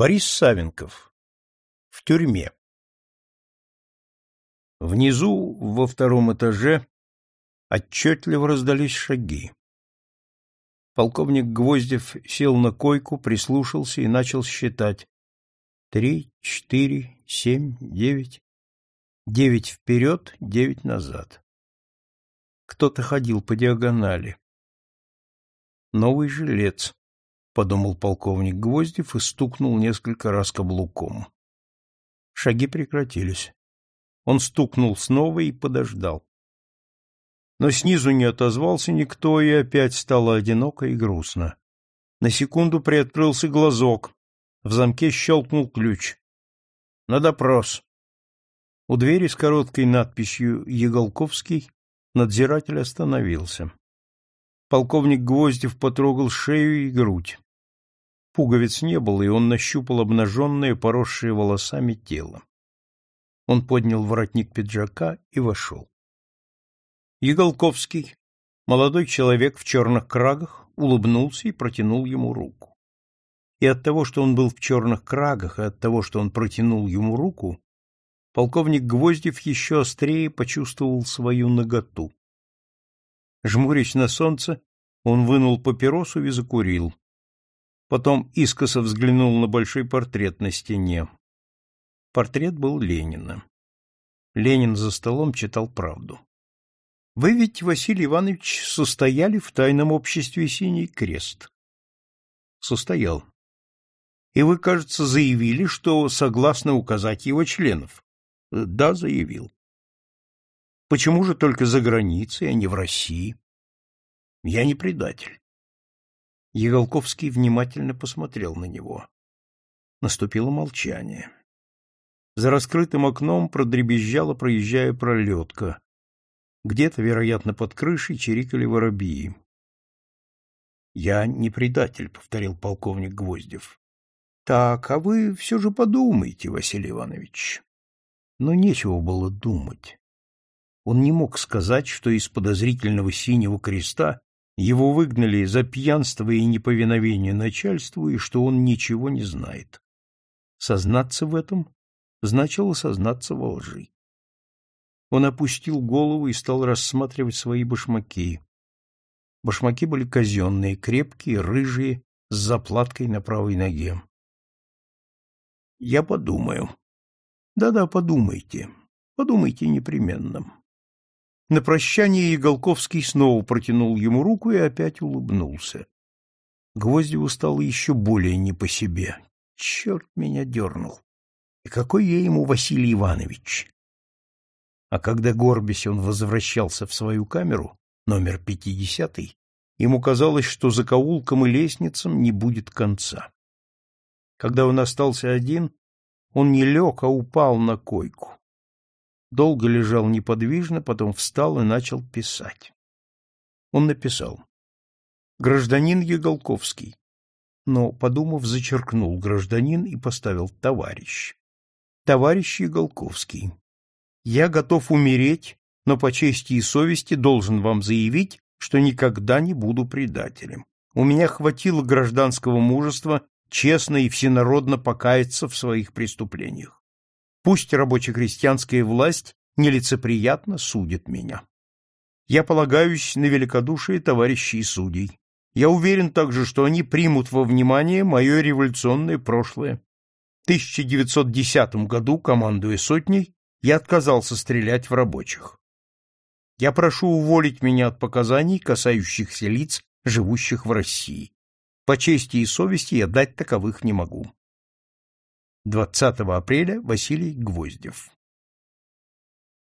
Борис Савенков. В тюрьме. Внизу, во втором этаже, отчетливо раздались шаги. Полковник Гвоздев сел на койку, прислушался и начал считать. Три, четыре, семь, девять. Девять вперед, девять назад. Кто-то ходил по диагонали. Новый жилец подумал полковник Гвоздев и стукнул несколько раз каблуком. Шаги прекратились. Он стукнул снова и подождал. Но снизу не отозвался никто, и опять стало одиноко и грустно. На секунду приоткрылся глазок. В замке щелкнул ключ. На допрос. У двери с короткой надписью «Еголковский» надзиратель остановился. Полковник Гвоздев потрогал шею и грудь. Пуговиц не было, и он нащупал обнаженное, поросшее волосами тело. Он поднял воротник пиджака и вошел. Еголковский, молодой человек в черных крагах, улыбнулся и протянул ему руку. И от того, что он был в черных крагах, и от того, что он протянул ему руку, полковник Гвоздев еще острее почувствовал свою наготу. Жмурясь на солнце, он вынул папиросу и закурил. Потом искоса взглянул на большой портрет на стене. Портрет был Ленина. Ленин за столом читал правду. Вы ведь, Василий Иванович, состояли в тайном обществе «Синий крест». Состоял. И вы, кажется, заявили, что согласны указать его членов. Да, заявил. Почему же только за границей, а не в России? Я не предатель. Еголковский внимательно посмотрел на него. Наступило молчание. За раскрытым окном продребезжала, проезжая пролетка. Где-то, вероятно, под крышей чирикали воробьи. — Я не предатель, — повторил полковник Гвоздев. — Так, а вы все же подумайте, Василий Иванович. Но нечего было думать. Он не мог сказать, что из подозрительного синего креста его выгнали за пьянство и неповиновение начальству, и что он ничего не знает. Сознаться в этом значило сознаться во лжи. Он опустил голову и стал рассматривать свои башмаки. Башмаки были казенные, крепкие, рыжие, с заплаткой на правой ноге. — Я подумаю. Да — Да-да, подумайте. Подумайте непременно. На прощание Еголковский снова протянул ему руку и опять улыбнулся. Гвоздеву стало еще более не по себе. Черт меня дернул. И какой я ему Василий Иванович? А когда горбясь он возвращался в свою камеру, номер пятидесятый, ему казалось, что за каулком и лестницам не будет конца. Когда он остался один, он не лег, а упал на койку долго лежал неподвижно, потом встал и начал писать. Он написал «Гражданин Еголковский», но, подумав, зачеркнул «гражданин» и поставил «товарищ». «Товарищ Еголковский, я готов умереть, но по чести и совести должен вам заявить, что никогда не буду предателем. У меня хватило гражданского мужества честно и всенародно покаяться в своих преступлениях. Пусть рабоче-крестьянская власть нелицеприятно судит меня. Я полагаюсь на великодушие товарищей судей. Я уверен также, что они примут во внимание мое революционное прошлое. В 1910 году, командуя сотней, я отказался стрелять в рабочих. Я прошу уволить меня от показаний, касающихся лиц, живущих в России. По чести и совести я дать таковых не могу. 20 апреля Василий Гвоздев.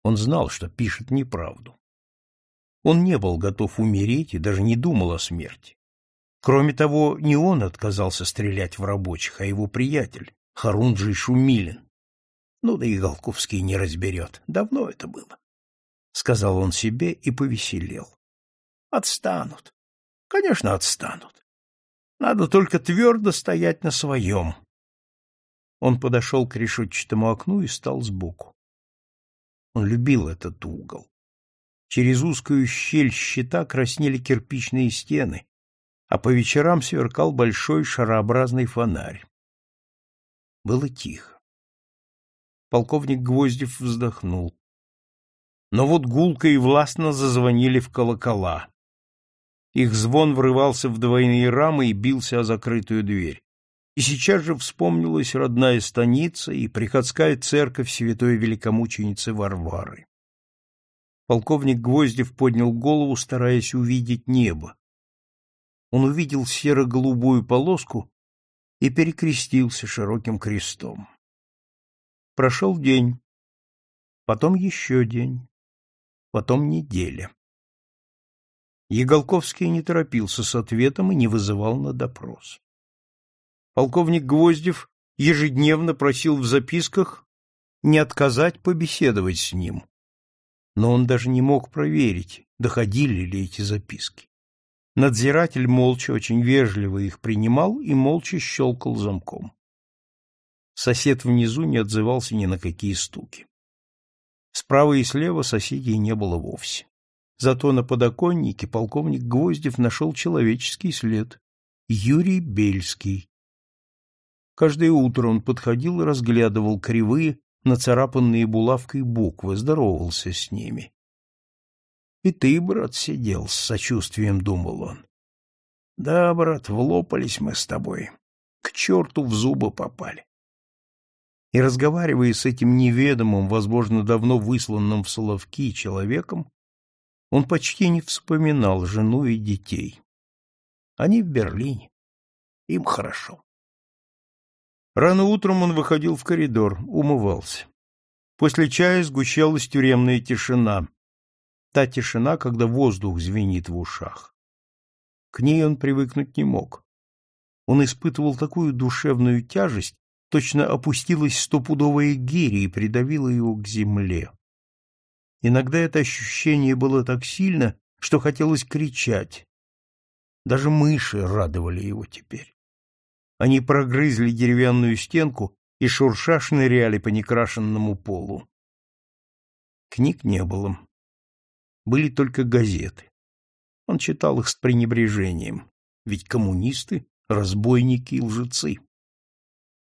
Он знал, что пишет неправду. Он не был готов умереть и даже не думал о смерти. Кроме того, не он отказался стрелять в рабочих, а его приятель, Харунджий Шумилин. Ну да и Голковский не разберет. Давно это было. Сказал он себе и повеселел. Отстанут. Конечно, отстанут. Надо только твердо стоять на своем, он подошел к решетчатому окну и стал сбоку. Он любил этот угол. Через узкую щель щита краснели кирпичные стены, а по вечерам сверкал большой шарообразный фонарь. Было тихо. Полковник Гвоздев вздохнул. Но вот гулко и властно зазвонили в колокола. Их звон врывался в двойные рамы и бился о закрытую дверь. И сейчас же вспомнилась родная станица и приходская церковь святой великомученицы Варвары. Полковник Гвоздев поднял голову, стараясь увидеть небо. Он увидел серо-голубую полоску и перекрестился широким крестом. Прошел день, потом еще день, потом неделя. Еголковский не торопился с ответом и не вызывал на допрос. Полковник Гвоздев ежедневно просил в записках не отказать побеседовать с ним но он даже не мог проверить, доходили ли эти записки. Надзиратель молча, очень вежливо их принимал и молча щелкал замком. Сосед внизу не отзывался ни на какие стуки. Справа и слева соседей не было вовсе. Зато на подоконнике полковник Гвоздев нашел человеческий след — Юрий Бельский. Каждое утро он подходил и разглядывал кривые, нацарапанные булавкой буквы, здоровался с ними. — И ты, брат, сидел, — с сочувствием думал он. — Да, брат, влопались мы с тобой. К черту в зубы попали. И, разговаривая с этим неведомым, возможно, давно высланным в Соловки человеком, он почти не вспоминал жену и детей. Они в Берлине. Им хорошо. Рано утром он выходил в коридор, умывался. После чая сгущалась тюремная тишина. Та тишина, когда воздух звенит в ушах. К ней он привыкнуть не мог. Он испытывал такую душевную тяжесть, точно опустилась стопудовая гиря и придавила его к земле. Иногда это ощущение было так сильно, что хотелось кричать. Даже мыши радовали его теперь. Они прогрызли деревянную стенку и шурша шныряли по некрашенному полу. Книг не было. Были только газеты. Он читал их с пренебрежением, ведь коммунисты — разбойники и лжецы.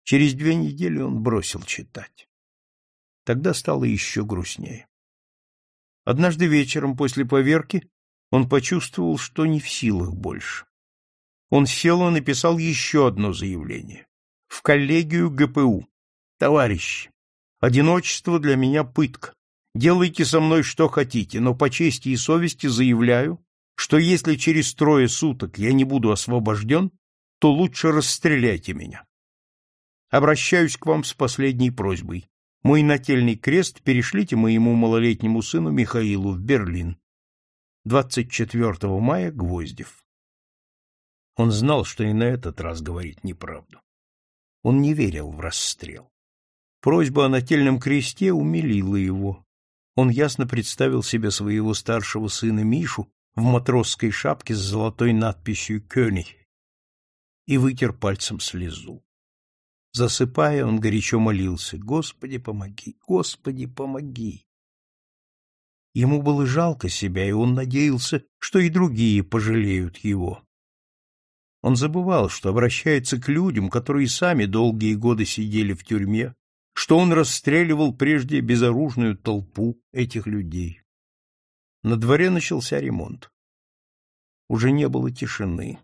Через две недели он бросил читать. Тогда стало еще грустнее. Однажды вечером после поверки он почувствовал, что не в силах больше он сел и написал еще одно заявление. В коллегию ГПУ. Товарищи, одиночество для меня пытка. Делайте со мной что хотите, но по чести и совести заявляю, что если через трое суток я не буду освобожден, то лучше расстреляйте меня. Обращаюсь к вам с последней просьбой. Мой нательный крест перешлите моему малолетнему сыну Михаилу в Берлин. 24 мая Гвоздев. Он знал, что и на этот раз говорит неправду. Он не верил в расстрел. Просьба о нательном кресте умилила его. Он ясно представил себе своего старшего сына Мишу в матросской шапке с золотой надписью «Кёnig» и вытер пальцем слезу. Засыпая, он горячо молился «Господи, помоги! Господи, помоги!» Ему было жалко себя, и он надеялся, что и другие пожалеют его. Он забывал, что обращается к людям, которые сами долгие годы сидели в тюрьме, что он расстреливал прежде безоружную толпу этих людей. На дворе начался ремонт. Уже не было тишины.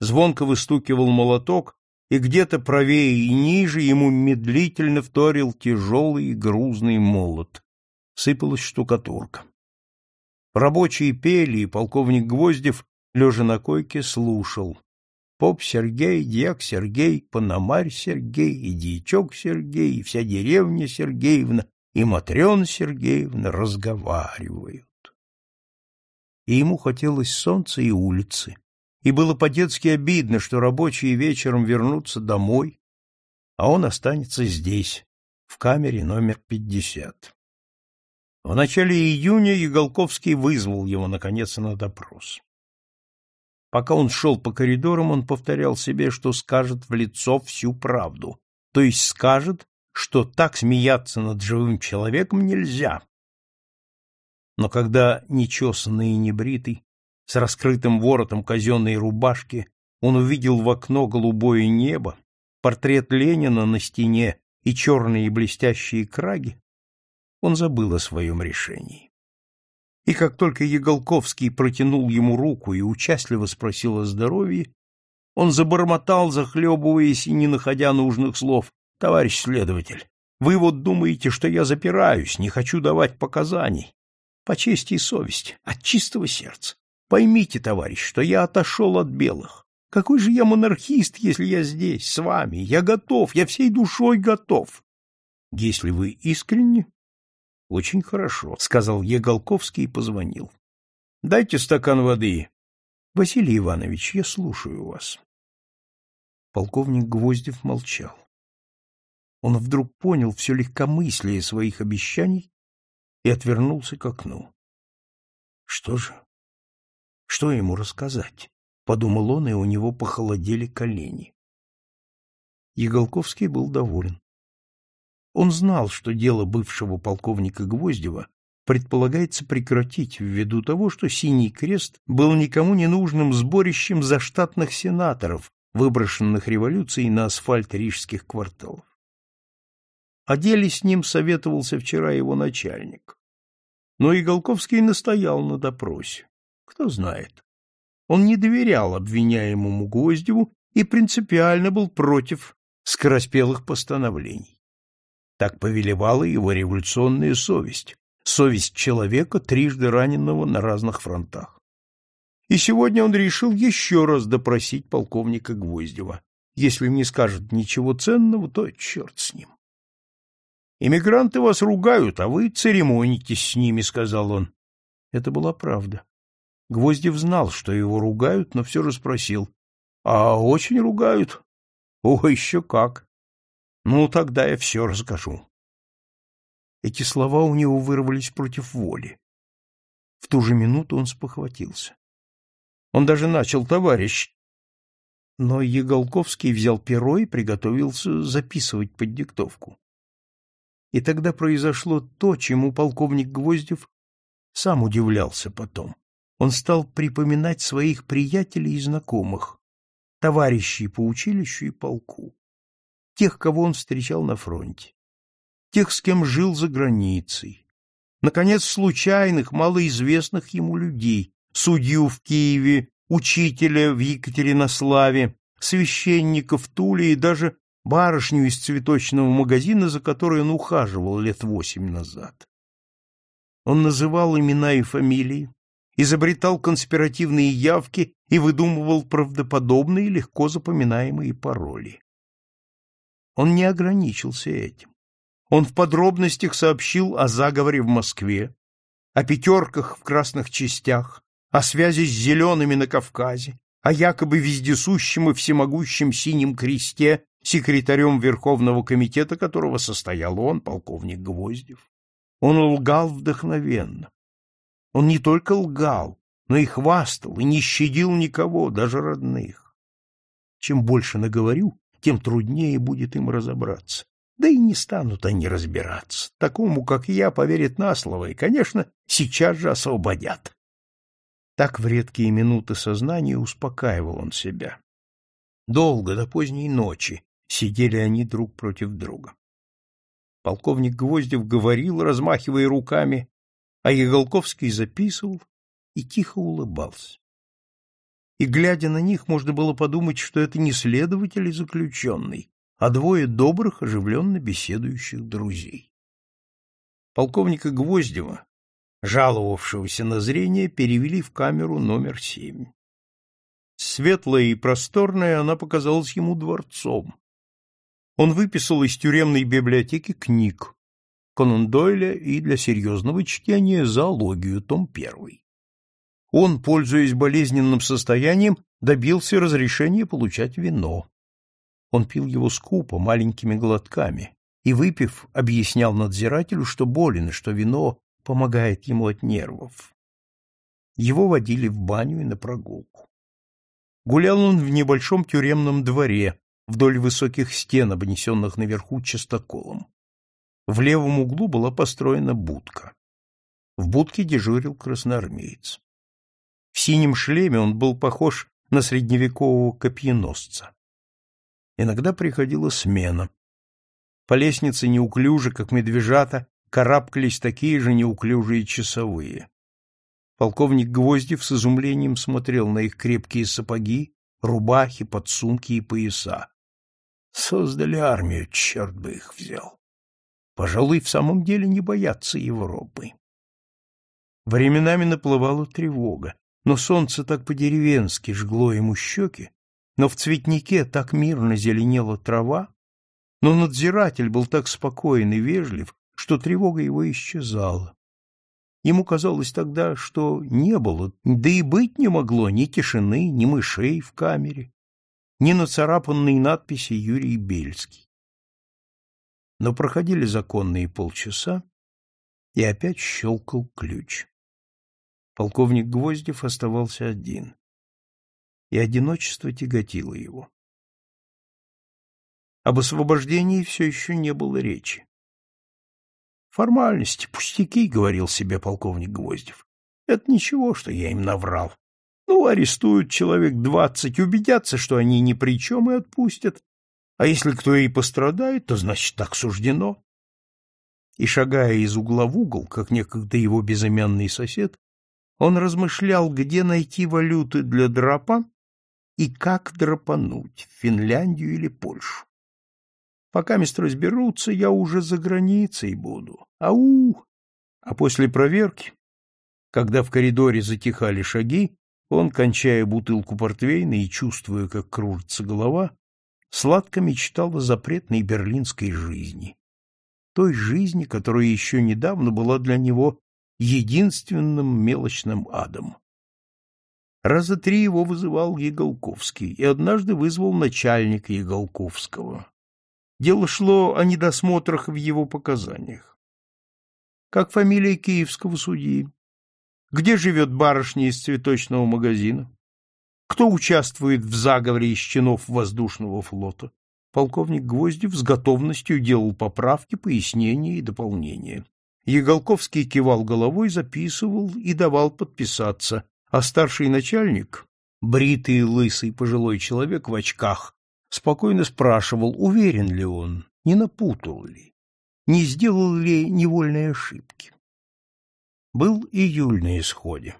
Звонко выстукивал молоток, и где-то правее и ниже ему медлительно вторил тяжелый и грузный молот. Сыпалась штукатурка. Рабочие пели, и полковник Гвоздев, лежа на койке, слушал поп Сергей, дьяк Сергей, Пономарь Сергей, и дьячок Сергей, и вся деревня Сергеевна, и Матрена Сергеевна разговаривают. И ему хотелось солнца и улицы, и было по-детски обидно, что рабочие вечером вернутся домой, а он останется здесь, в камере номер пятьдесят. В начале июня Еголковский вызвал его, наконец, на допрос. Пока он шел по коридорам, он повторял себе, что скажет в лицо всю правду, то есть скажет, что так смеяться над живым человеком нельзя. Но когда нечесанный и небритый, с раскрытым воротом казенной рубашки, он увидел в окно голубое небо, портрет Ленина на стене и черные блестящие краги, он забыл о своем решении. И как только Еголковский протянул ему руку и участливо спросил о здоровье, он забормотал, захлебываясь и не находя нужных слов. — Товарищ следователь, вы вот думаете, что я запираюсь, не хочу давать показаний. По чести и совести, от чистого сердца. Поймите, товарищ, что я отошел от белых. Какой же я монархист, если я здесь, с вами? Я готов, я всей душой готов. Если вы искренне, очень хорошо, сказал Еголковский и позвонил. Дайте стакан воды. Василий Иванович, я слушаю вас. Полковник Гвоздев молчал. Он вдруг понял все легкомыслие своих обещаний и отвернулся к окну. Что же? Что ему рассказать? Подумал он, и у него похолодели колени. Еголковский был доволен. Он знал, что дело бывшего полковника Гвоздева предполагается прекратить ввиду того, что Синий Крест был никому не нужным сборищем заштатных сенаторов, выброшенных революцией на асфальт рижских кварталов. О деле с ним советовался вчера его начальник. Но и Голковский настоял на допросе. Кто знает. Он не доверял обвиняемому Гвоздеву и принципиально был против скороспелых постановлений. Так повелевала его революционная совесть, совесть человека, трижды раненного на разных фронтах. И сегодня он решил еще раз допросить полковника Гвоздева. Если не скажет ничего ценного, то черт с ним. «Эмигранты вас ругают, а вы церемонитесь с ними», — сказал он. Это была правда. Гвоздев знал, что его ругают, но все же спросил. «А очень ругают?» «О, еще как!» «Ну, тогда я все расскажу». Эти слова у него вырвались против воли. В ту же минуту он спохватился. Он даже начал товарищ. Но Еголковский взял перо и приготовился записывать под диктовку. И тогда произошло то, чему полковник Гвоздев сам удивлялся потом. Он стал припоминать своих приятелей и знакомых, товарищей по училищу и полку, тех, кого он встречал на фронте, тех, с кем жил за границей, наконец, случайных, малоизвестных ему людей, судью в Киеве, учителя в Екатеринославе, священника в Туле и даже барышню из цветочного магазина, за которой он ухаживал лет восемь назад. Он называл имена и фамилии, изобретал конспиративные явки и выдумывал правдоподобные, легко запоминаемые пароли. Он не ограничился этим. Он в подробностях сообщил о заговоре в Москве, о пятерках в красных частях, о связи с зелеными на Кавказе, о якобы вездесущем и всемогущем синем кресте, секретарем Верховного комитета которого состоял он, полковник Гвоздев. Он лгал вдохновенно. Он не только лгал, но и хвастал, и не щадил никого, даже родных. Чем больше наговорю, тем труднее будет им разобраться. Да и не станут они разбираться. Такому, как я, поверят на слово и, конечно, сейчас же освободят. Так в редкие минуты сознания успокаивал он себя. Долго, до поздней ночи, сидели они друг против друга. Полковник Гвоздев говорил, размахивая руками, а Еголковский записывал и тихо улыбался. И, глядя на них, можно было подумать, что это не следователь и заключенный, а двое добрых, оживленно беседующих друзей. Полковника Гвоздева жаловавшегося на зрение, перевели в камеру номер семь. Светлая и просторная она показалась ему дворцом. Он выписал из тюремной библиотеки книг Конан Дойля и для серьезного чтения зоологию, том первый. Он, пользуясь болезненным состоянием, добился разрешения получать вино. Он пил его скупо, маленькими глотками, и, выпив, объяснял надзирателю, что болен, и что вино помогает ему от нервов. Его водили в баню и на прогулку. Гулял он в небольшом тюремном дворе, вдоль высоких стен, обнесенных наверху частоколом. В левом углу была построена будка. В будке дежурил красноармеец. В синем шлеме он был похож на средневекового копьеносца. Иногда приходила смена. По лестнице неуклюже, как медвежата, карабкались такие же неуклюжие часовые. Полковник Гвоздев с изумлением смотрел на их крепкие сапоги, рубахи, подсумки и пояса. Создали армию, черт бы их взял. Пожалуй, в самом деле не боятся Европы. Временами наплывала тревога, но солнце так по-деревенски жгло ему щеки, но в цветнике так мирно зеленела трава, но надзиратель был так спокоен и вежлив, что тревога его исчезала. Ему казалось тогда, что не было, да и быть не могло ни тишины, ни мышей в камере, ни нацарапанной надписи Юрий Бельский. Но проходили законные полчаса, и опять щелкал ключ. Полковник Гвоздев оставался один, и одиночество тяготило его. Об освобождении все еще не было речи. Формальности, пустяки, — говорил себе полковник Гвоздев. Это ничего, что я им наврал. Ну, арестуют человек двадцать, убедятся, что они ни при чем, и отпустят. А если кто и пострадает, то, значит, так суждено. И, шагая из угла в угол, как некогда его безымянный сосед, он размышлял, где найти валюты для драпа и как драпануть в Финляндию или Польшу. Пока мест разберутся, я уже за границей буду. Ау! А после проверки, когда в коридоре затихали шаги, он, кончая бутылку портвейна и чувствуя, как кружится голова, сладко мечтал о запретной берлинской жизни. Той жизни, которая еще недавно была для него единственным мелочным адом. Раза три его вызывал Еголковский, и однажды вызвал начальник Еголковского. Дело шло о недосмотрах в его показаниях. Как фамилия киевского судьи? Где живет барышня из цветочного магазина? Кто участвует в заговоре из чинов воздушного флота? Полковник Гвоздев с готовностью делал поправки, пояснения и дополнения. Еголковский кивал головой, записывал и давал подписаться, а старший начальник, бритый лысый пожилой человек в очках, спокойно спрашивал, уверен ли он, не напутал ли, не сделал ли невольной ошибки. Был июль на исходе.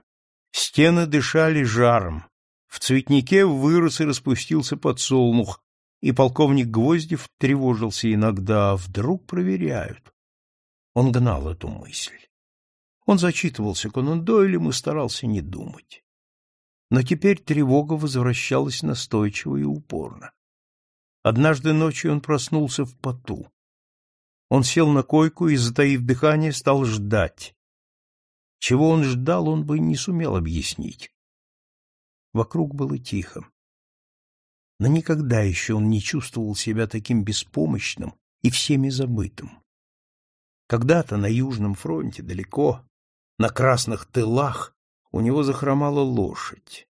Стены дышали жаром. В цветнике вырос и распустился подсолнух, и полковник Гвоздев тревожился иногда, а вдруг проверяют. Он гнал эту мысль. Он зачитывался Конан Дойлем и старался не думать. Но теперь тревога возвращалась настойчиво и упорно. Однажды ночью он проснулся в поту. Он сел на койку и, затаив дыхание, стал ждать. Чего он ждал, он бы не сумел объяснить. Вокруг было тихо. Но никогда еще он не чувствовал себя таким беспомощным и всеми забытым. Когда-то на Южном фронте, далеко, на красных тылах, у него захромала лошадь.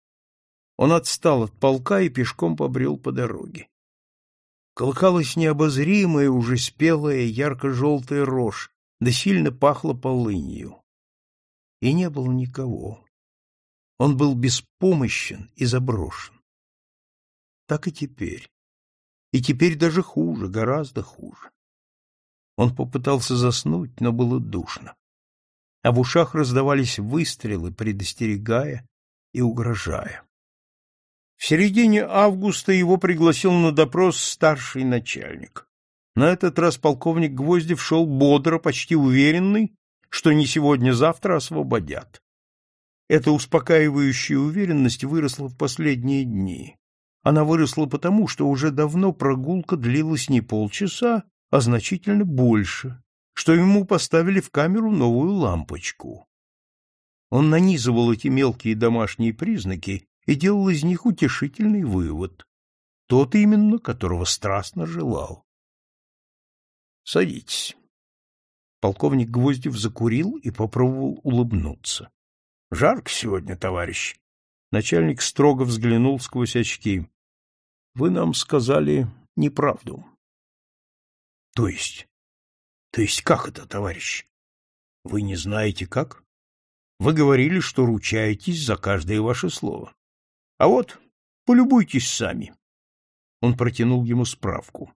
Он отстал от полка и пешком побрел по дороге колыхалась необозримая, уже спелая, ярко-желтая рожь, да сильно пахло полынью. И не было никого. Он был беспомощен и заброшен. Так и теперь. И теперь даже хуже, гораздо хуже. Он попытался заснуть, но было душно. А в ушах раздавались выстрелы, предостерегая и угрожая. В середине августа его пригласил на допрос старший начальник. На этот раз полковник Гвоздев шел бодро, почти уверенный, что не сегодня-завтра освободят. Эта успокаивающая уверенность выросла в последние дни. Она выросла потому, что уже давно прогулка длилась не полчаса, а значительно больше, что ему поставили в камеру новую лампочку. Он нанизывал эти мелкие домашние признаки и делал из них утешительный вывод, тот именно, которого страстно желал. «Садитесь». Полковник Гвоздев закурил и попробовал улыбнуться. «Жарко сегодня, товарищ». Начальник строго взглянул сквозь очки. «Вы нам сказали неправду». «То есть? То есть как это, товарищ? Вы не знаете как? Вы говорили, что ручаетесь за каждое ваше слово. А вот, полюбуйтесь сами. Он протянул ему справку.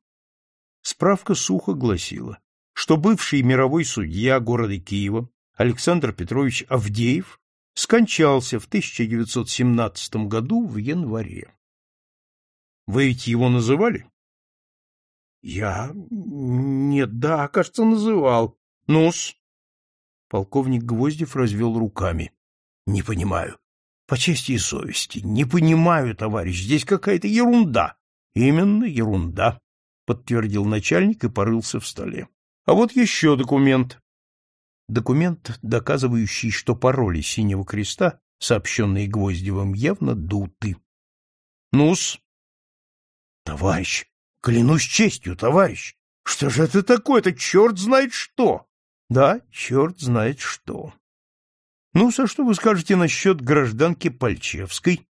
Справка сухо гласила, что бывший мировой судья города Киева Александр Петрович Авдеев скончался в 1917 году в январе. Вы ведь его называли? Я... Нет, да, кажется, называл. Ну-с. Полковник Гвоздев развел руками. Не понимаю. По чести и совести. Не понимаю, товарищ, здесь какая-то ерунда. Именно ерунда, подтвердил начальник и порылся в столе. А вот еще документ. Документ, доказывающий, что пароли Синего Креста, сообщенные Гвоздевым, явно дуты. Ну-с. Товарищ, клянусь честью, товарищ, что же это такое-то, черт знает что? Да, черт знает что. Ну, со что вы скажете насчет гражданки Пальчевской?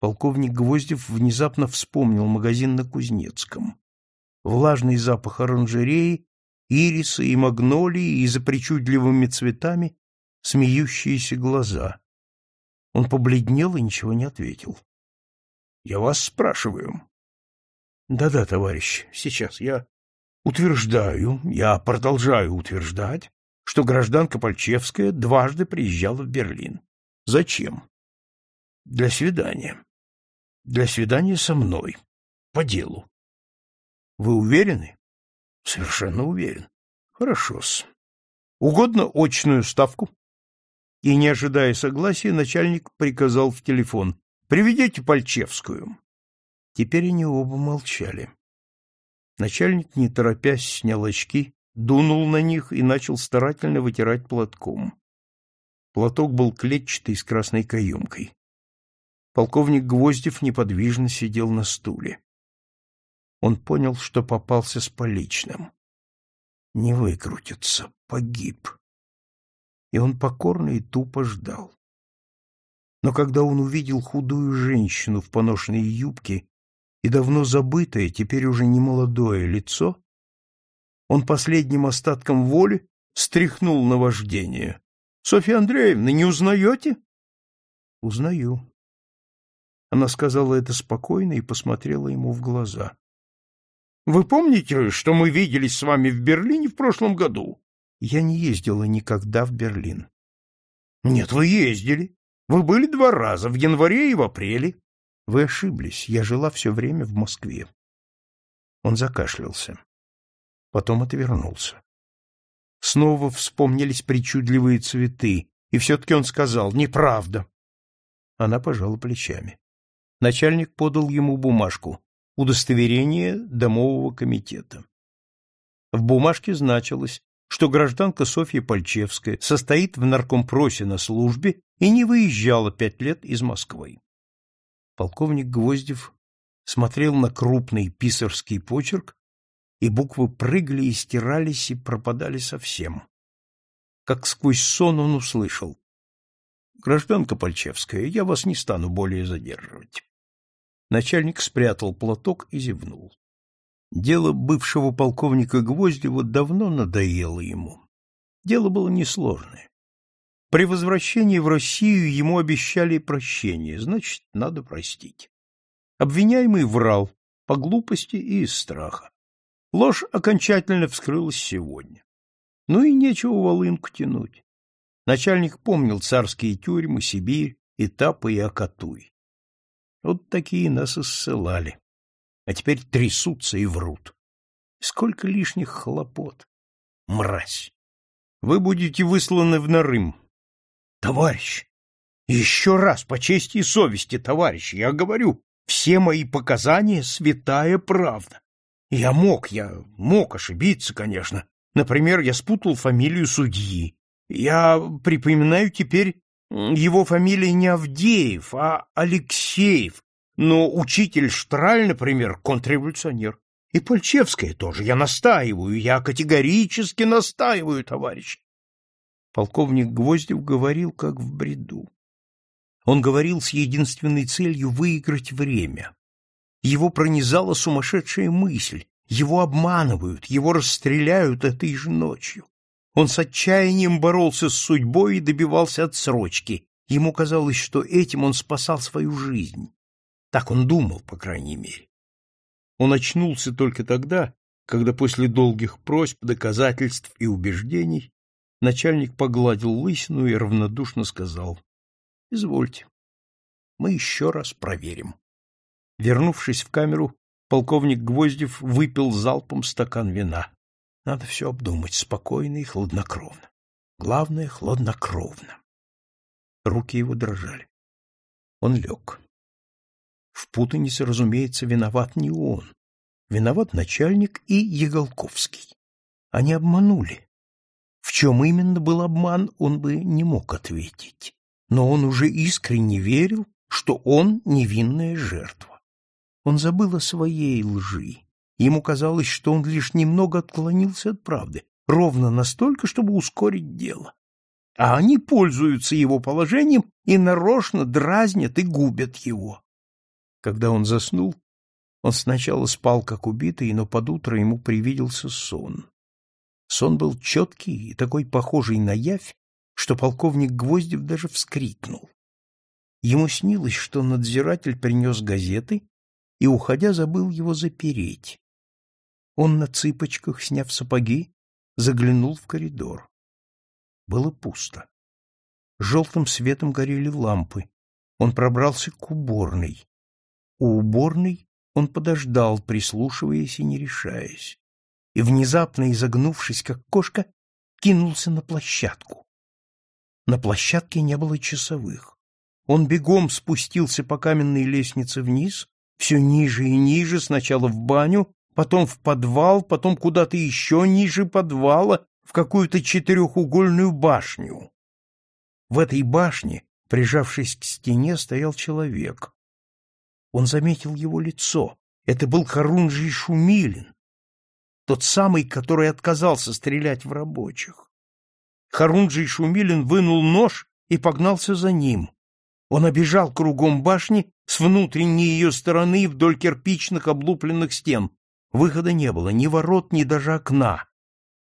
Полковник Гвоздев внезапно вспомнил магазин на Кузнецком. Влажный запах оранжереи, ириса и магнолии, и за причудливыми цветами смеющиеся глаза. Он побледнел и ничего не ответил. — Я вас спрашиваю. Да — Да-да, товарищ, сейчас я утверждаю, я продолжаю утверждать, что гражданка Пальчевская дважды приезжала в Берлин. Зачем? Для свидания. Для свидания со мной. По делу. Вы уверены? Совершенно уверен. Хорошо-с. Угодно очную ставку? И, не ожидая согласия, начальник приказал в телефон. Приведите Пальчевскую. Теперь они оба молчали. Начальник, не торопясь, снял очки, дунул на них и начал старательно вытирать платком. Платок был клетчатый с красной каемкой. Полковник Гвоздев неподвижно сидел на стуле. Он понял, что попался с поличным. Не выкрутится, погиб. И он покорно и тупо ждал. Но когда он увидел худую женщину в поношенной юбке и давно забытое, теперь уже не молодое лицо, он последним остатком воли стряхнул на вождение. — Софья Андреевна, не узнаете? — Узнаю. Она сказала это спокойно и посмотрела ему в глаза. — Вы помните, что мы виделись с вами в Берлине в прошлом году? — Я не ездила никогда в Берлин. — Нет, вы ездили. Вы были два раза, в январе и в апреле. Вы ошиблись, я жила все время в Москве. Он закашлялся. Потом отвернулся. Снова вспомнились причудливые цветы, и все-таки он сказал «Неправда». Она пожала плечами. Начальник подал ему бумажку «Удостоверение домового комитета». В бумажке значилось, что гражданка Софья Пальчевская состоит в наркомпросе на службе и не выезжала пять лет из Москвы. Полковник Гвоздев смотрел на крупный писарский почерк, и буквы прыгали и стирались и пропадали совсем. Как сквозь сон он услышал. «Гражданка Пальчевская, я вас не стану более задерживать». Начальник спрятал платок и зевнул. Дело бывшего полковника Гвоздева давно надоело ему. Дело было несложное. При возвращении в Россию ему обещали прощение, значит, надо простить. Обвиняемый врал по глупости и из страха. Ложь окончательно вскрылась сегодня. Ну и нечего волынку тянуть. Начальник помнил царские тюрьмы, Сибирь, Этапы и Акатуй. Вот такие нас и ссылали. А теперь трясутся и врут. Сколько лишних хлопот. Мразь! Вы будете высланы в Нарым, Товарищ, еще раз, по чести и совести, товарищ, я говорю, все мои показания — святая правда. Я мог, я мог ошибиться, конечно. Например, я спутал фамилию судьи. Я припоминаю теперь, его фамилия не Авдеев, а Алексеев. Но учитель Штраль, например, контрреволюционер. И Польчевская тоже. Я настаиваю, я категорически настаиваю, товарищ. Полковник Гвоздев говорил как в бреду. Он говорил с единственной целью выиграть время. Его пронизала сумасшедшая мысль. Его обманывают, его расстреляют этой же ночью. Он с отчаянием боролся с судьбой и добивался отсрочки. Ему казалось, что этим он спасал свою жизнь. Так он думал, по крайней мере. Он очнулся только тогда, когда после долгих просьб, доказательств и убеждений начальник погладил лысину и равнодушно сказал «Извольте, мы еще раз проверим». Вернувшись в камеру, полковник Гвоздев выпил залпом стакан вина. Надо все обдумать спокойно и хладнокровно. Главное — хладнокровно. Руки его дрожали. Он лег. В путанице, разумеется, виноват не он. Виноват начальник и Еголковский. Они обманули. Чем именно был обман, он бы не мог ответить. Но он уже искренне верил, что он невинная жертва. Он забыл о своей лжи. Ему казалось, что он лишь немного отклонился от правды, ровно настолько, чтобы ускорить дело. А они пользуются его положением и нарочно дразнят и губят его. Когда он заснул, он сначала спал как убитый, но под утро ему привиделся сон. Сон был четкий и такой похожий на явь, что полковник Гвоздев даже вскрикнул. Ему снилось, что надзиратель принес газеты и, уходя, забыл его запереть. Он на цыпочках, сняв сапоги, заглянул в коридор. Было пусто. Желтым светом горели лампы. Он пробрался к уборной. У уборной он подождал, прислушиваясь и не решаясь. И, внезапно изогнувшись, как кошка, кинулся на площадку. На площадке не было часовых. Он бегом спустился по каменной лестнице вниз, все ниже и ниже, сначала в баню, потом в подвал, потом куда-то еще ниже подвала, в какую-то четырехугольную башню. В этой башне, прижавшись к стене, стоял человек. Он заметил его лицо. Это был Харунжий Шумилин, тот самый, который отказался стрелять в рабочих. Харунжий Шумилин вынул нож и погнался за ним. Он обежал кругом башни с внутренней ее стороны вдоль кирпичных облупленных стен. Выхода не было, ни ворот, ни даже окна.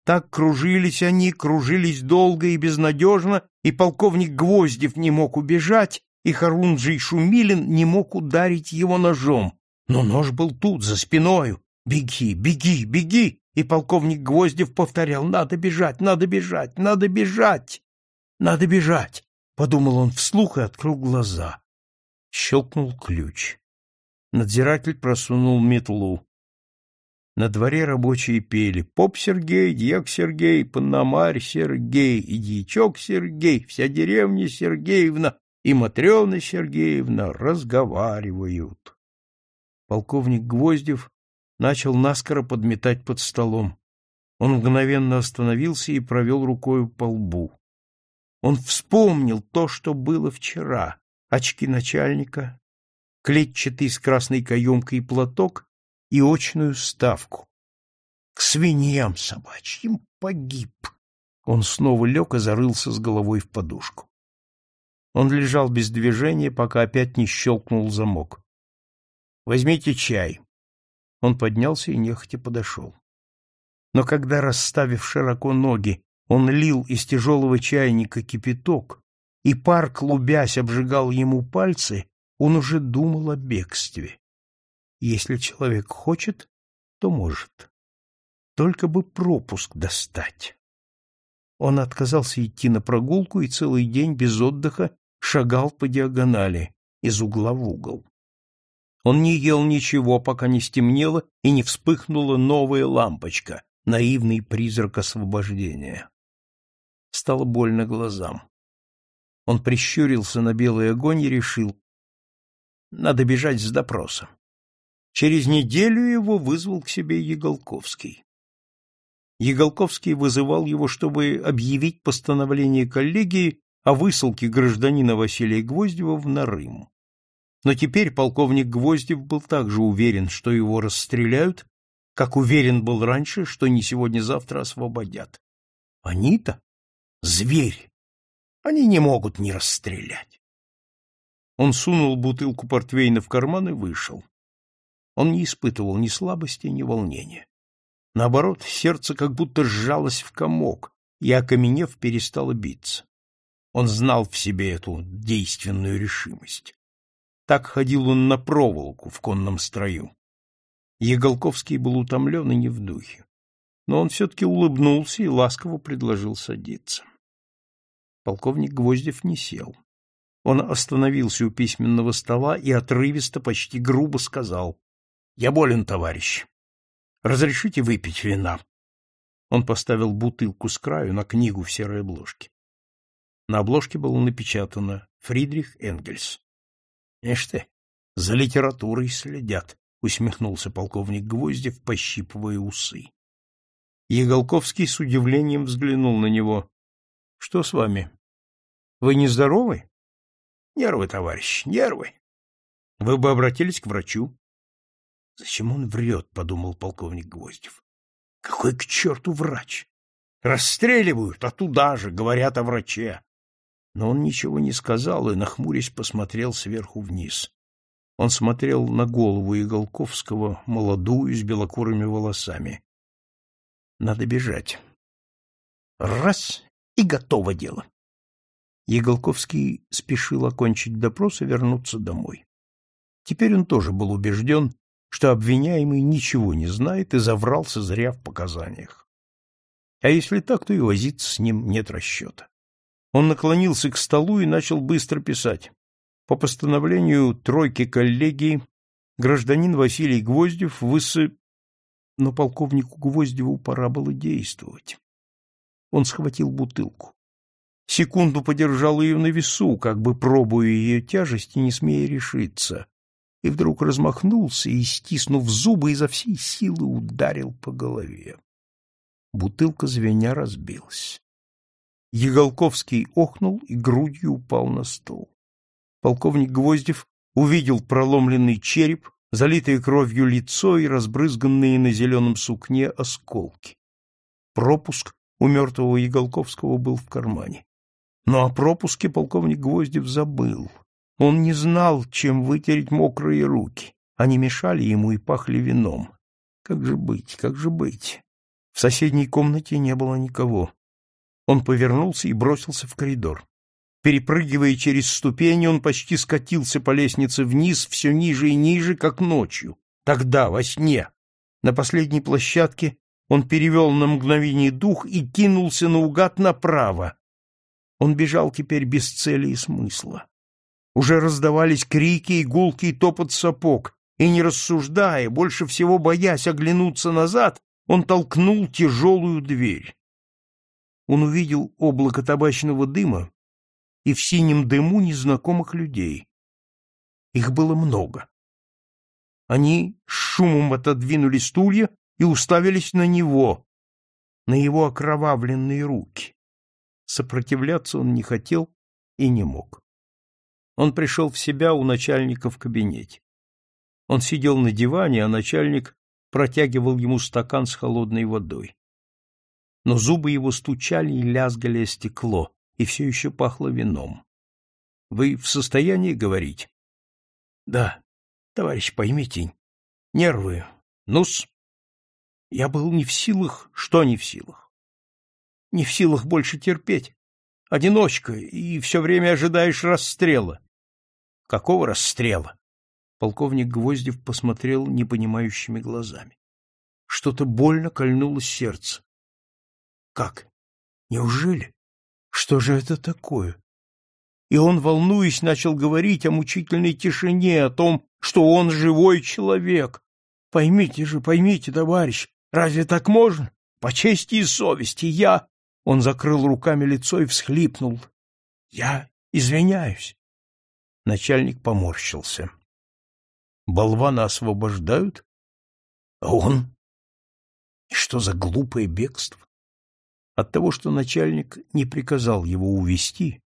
Так кружились они, кружились долго и безнадежно, и полковник Гвоздев не мог убежать, и Харунжий Шумилин не мог ударить его ножом. Но нож был тут, за спиною. «Беги, беги, беги!» И полковник Гвоздев повторял «Надо бежать, надо бежать, надо бежать! Надо бежать!» Подумал он вслух и открыл глаза. Щелкнул ключ. Надзиратель просунул метлу. На дворе рабочие пели «Поп Сергей, дьяк Сергей, Пономарь Сергей и дьячок Сергей, вся деревня Сергеевна и Матрена Сергеевна разговаривают». Полковник Гвоздев начал наскоро подметать под столом. Он мгновенно остановился и провел рукою по лбу. Он вспомнил то, что было вчера. Очки начальника, клетчатый с красной каемкой платок и очную ставку. К свиньям собачьим погиб. Он снова лег и зарылся с головой в подушку. Он лежал без движения, пока опять не щелкнул замок. — Возьмите чай. Он поднялся и нехотя подошел. Но когда, расставив широко ноги, он лил из тяжелого чайника кипяток, и пар, клубясь, обжигал ему пальцы, он уже думал о бегстве. Если человек хочет, то может. Только бы пропуск достать. Он отказался идти на прогулку и целый день без отдыха шагал по диагонали, из угла в угол. Он не ел ничего, пока не стемнело и не вспыхнула новая лампочка, наивный призрак освобождения. Стало больно глазам. Он прищурился на белый огонь и решил, надо бежать с допроса. Через неделю его вызвал к себе Еголковский. Еголковский вызывал его, чтобы объявить постановление коллегии о высылке гражданина Василия Гвоздева в Нарым. Но теперь полковник Гвоздев был также уверен, что его расстреляют, как уверен был раньше, что не сегодня-завтра освободят. Они-то — зверь. Они не могут не расстрелять. Он сунул бутылку портвейна в карман и вышел. Он не испытывал ни слабости, ни волнения. Наоборот, сердце как будто сжалось в комок, и, окаменев, перестало биться. Он знал в себе эту действенную решимость. Так ходил он на проволоку в конном строю. Еголковский был утомлен и не в духе. Но он все-таки улыбнулся и ласково предложил садиться. Полковник Гвоздев не сел. Он остановился у письменного стола и отрывисто, почти грубо сказал. — Я болен, товарищ. Разрешите выпить вина? Он поставил бутылку с краю на книгу в серой обложке. На обложке было напечатано «Фридрих Энгельс». — Ишь за литературой следят, — усмехнулся полковник Гвоздев, пощипывая усы. Еголковский с удивлением взглянул на него. — Что с вами? Вы нездоровы? — Нервы, товарищ, нервы. — Вы бы обратились к врачу. — Зачем он врет? — подумал полковник Гвоздев. — Какой к черту врач? Расстреливают, а туда же говорят о враче. Но он ничего не сказал и, нахмурясь, посмотрел сверху вниз. Он смотрел на голову Иголковского, молодую, с белокурыми волосами. Надо бежать. Раз — и готово дело. Еголковский спешил окончить допрос и вернуться домой. Теперь он тоже был убежден, что обвиняемый ничего не знает и заврался зря в показаниях. А если так, то и возиться с ним нет расчета. Он наклонился к столу и начал быстро писать. По постановлению тройки коллегии гражданин Василий Гвоздев высы... Но полковнику Гвоздеву пора было действовать. Он схватил бутылку. Секунду подержал ее на весу, как бы пробуя ее тяжесть и не смея решиться, и вдруг размахнулся и, стиснув зубы, изо всей силы ударил по голове. Бутылка звеня разбилась. Еголковский охнул и грудью упал на стол полковник Гвоздев увидел проломленный череп, залитое кровью лицо и разбрызганные на зеленом сукне осколки. Пропуск у мертвого Еголковского был в кармане. Но о пропуске полковник Гвоздев забыл. Он не знал, чем вытереть мокрые руки. Они мешали ему и пахли вином. Как же быть, как же быть? В соседней комнате не было никого. Он повернулся и бросился в коридор. Перепрыгивая через ступени, он почти скатился по лестнице вниз, все ниже и ниже, как ночью. Тогда, во сне. На последней площадке он перевел на мгновение дух и кинулся наугад направо. Он бежал теперь без цели и смысла. Уже раздавались крики и гулкий топот сапог, и, не рассуждая, больше всего боясь оглянуться назад, он толкнул тяжелую дверь. Он увидел облако табачного дыма, и в синем дыму незнакомых людей. Их было много. Они с шумом отодвинули стулья и уставились на него, на его окровавленные руки. Сопротивляться он не хотел и не мог. Он пришел в себя у начальника в кабинете. Он сидел на диване, а начальник протягивал ему стакан с холодной водой. Но зубы его стучали и лязгали о стекло и все еще пахло вином. Вы в состоянии говорить? Да, товарищ, поймите, нервы. Нус. Я был не в силах, что не в силах? Не в силах больше терпеть. Одиночка, и все время ожидаешь расстрела. Какого расстрела? Полковник Гвоздев посмотрел непонимающими глазами. Что-то больно кольнуло сердце. Как? Неужели? Что же это такое? И он, волнуясь, начал говорить о мучительной тишине, о том, что он живой человек. Поймите же, поймите, товарищ, разве так можно? По чести и совести я... Он закрыл руками лицо и всхлипнул. Я извиняюсь. Начальник поморщился. Болвана освобождают? А он? что за глупое бегство? От того, что начальник не приказал его увести,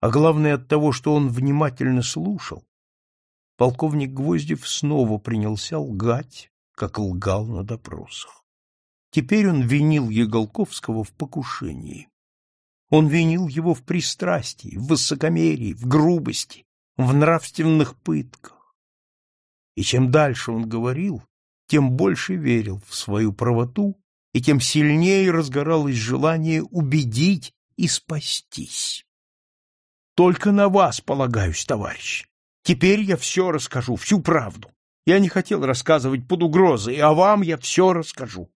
а главное от того, что он внимательно слушал, полковник Гвоздев снова принялся лгать, как лгал на допросах. Теперь он винил Еголковского в покушении. Он винил его в пристрастии, в высокомерии, в грубости, в нравственных пытках. И чем дальше он говорил, тем больше верил в свою правоту и тем сильнее разгоралось желание убедить и спастись. Только на вас полагаюсь, товарищ. Теперь я все расскажу, всю правду. Я не хотел рассказывать под угрозой, а вам я все расскажу.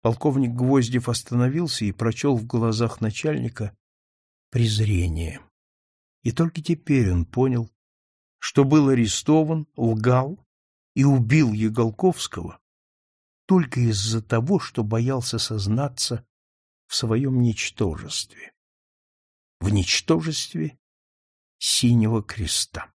Полковник Гвоздев остановился и прочел в глазах начальника презрение. И только теперь он понял, что был арестован, лгал и убил Еголковского только из-за того, что боялся сознаться в своем ничтожестве. В ничтожестве синего креста.